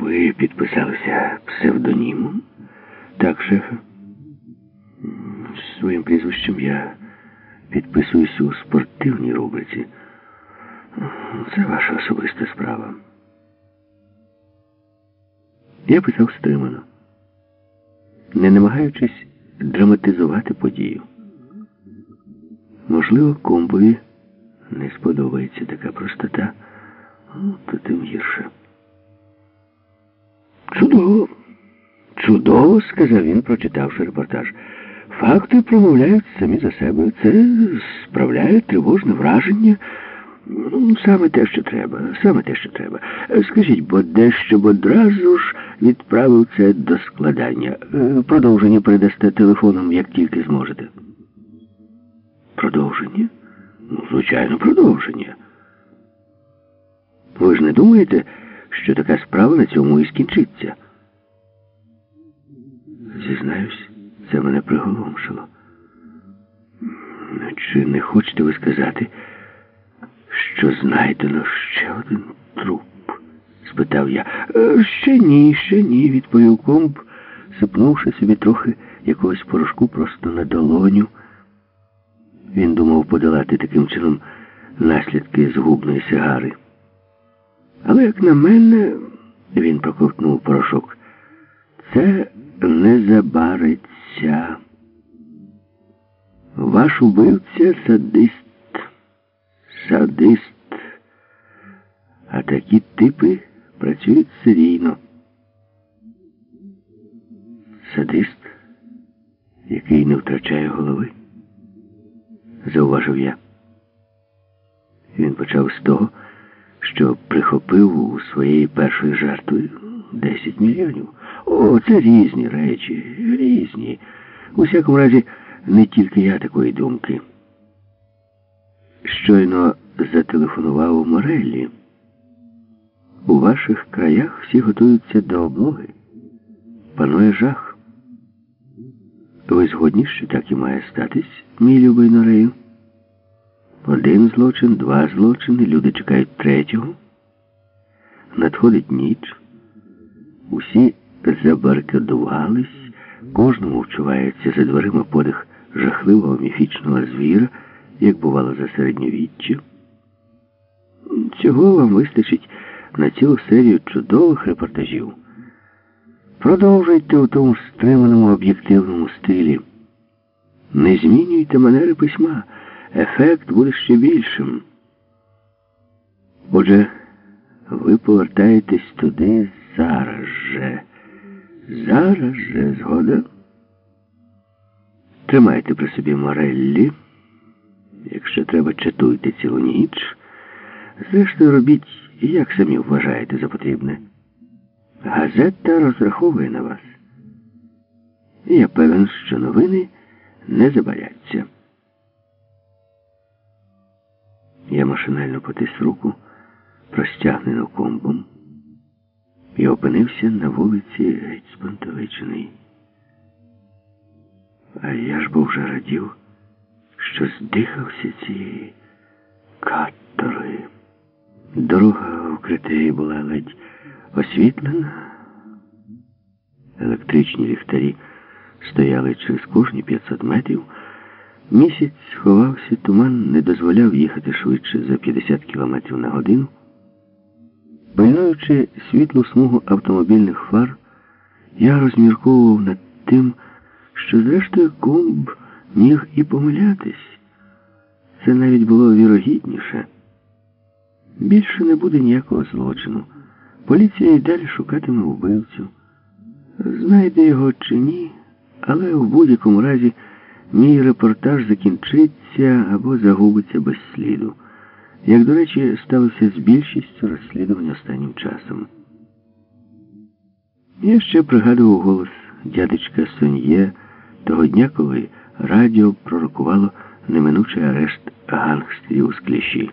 Ви підписалися псевдонімом? Так, шефе. Своїм прізвищем я підписуюсь у спортивній рубриці. Це ваша особиста справа. Я писав стримано, не намагаючись драматизувати подію. Можливо, комбові не сподобається така простота, то тим гірше. Чудово, чудово, сказав він, прочитавши репортаж. Факти промовляють самі за себе. Це справляє тривожне враження. Ну, Саме те, що треба, саме те, що треба. Скажіть, бо дещо б одразу ж відправив це до складання. Е, Продовження передасте телефоном, як тільки зможете. Продовження? Ну, звичайно, продовження. Ви ж не думаєте, що така справа на цьому і скінчиться? Зізнаюсь, це мене приголомшило. Чи не хочете ви сказати, що знайдено ще один труп? спитав я. «Е, Ще ні, ще ні, відповів комп, сипнувши собі трохи якогось порошку просто на долоню. Він думав подолати таким чином наслідки згубної сигари. Але, як на мене, він проковтнув порошок, це не забариться. Ваш убивця садист. Садист. А такі типи працюють серійно. Садист, який не втрачає голови, зауважив я. Він почав з того, що прихопив у своєї першої жертви 10 мільйонів. О, це різні речі, різні. У всякому разі, не тільки я такої думки. Щойно зателефонував Мореллі. У ваших краях всі готуються до облоги. Панує жах. Ви згодні, що так і має статись, мій любий Норею? Один злочин, два злочини, люди чекають третього. Надходить ніч. Усі забаркадувались, кожному вчувається за дверима подих жахливого міфічного звіра, як бувало за середньовіччя. Цього вам вистачить на цілу серію чудових репортажів. Продовжуйте у тому стриманому об'єктивному стилі. Не змінюйте манери письма. Ефект буде ще більшим. Отже, ви повертаєтесь туди зараз же. Зараз же, згода. Тримайте при собі Мореллі. Якщо треба, чатуйте цілу ніч. Зрештою, робіть, як самі вважаєте за потрібне. Газета розраховує на вас. Я певен, що новини не забаряться. Я машинально потис руку, простягнену комбом, і опинився на вулиці геть спантовичений. А я ж був вже радів, що здихався цієї катори. Дорога в Критеї була ледь освітлена. Електричні ліхтарі стояли через кожні 500 метрів. Місяць сховався, туман не дозволяв їхати швидше за 50 км на годину. Пильнуючи світлу смугу автомобільних фар, я розмірковував над тим, що, зрештою, комб міг і помилятись. Це навіть було вірогідніше. Більше не буде ніякого злочину. Поліція й далі шукатиме вбивцю. Знайде його чи ні, але в будь-якому разі мій репортаж закінчиться або загубиться без сліду. Як, до речі, сталося з більшістю розслідувань останнім часом. Я ще пригадував голос дядечка Соньє того дня, коли радіо пророкувало неминучий арешт гангстерів з кліщі.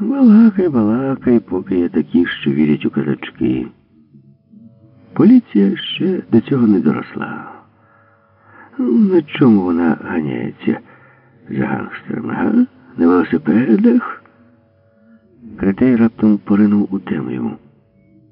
Балакай, балакай, поки є такі, що вірять у казачки. Поліція ще до цього не доросла. На чому вона ганяється за гангстерами, га? На велосипедах? Кретей раптом поринув у темряву.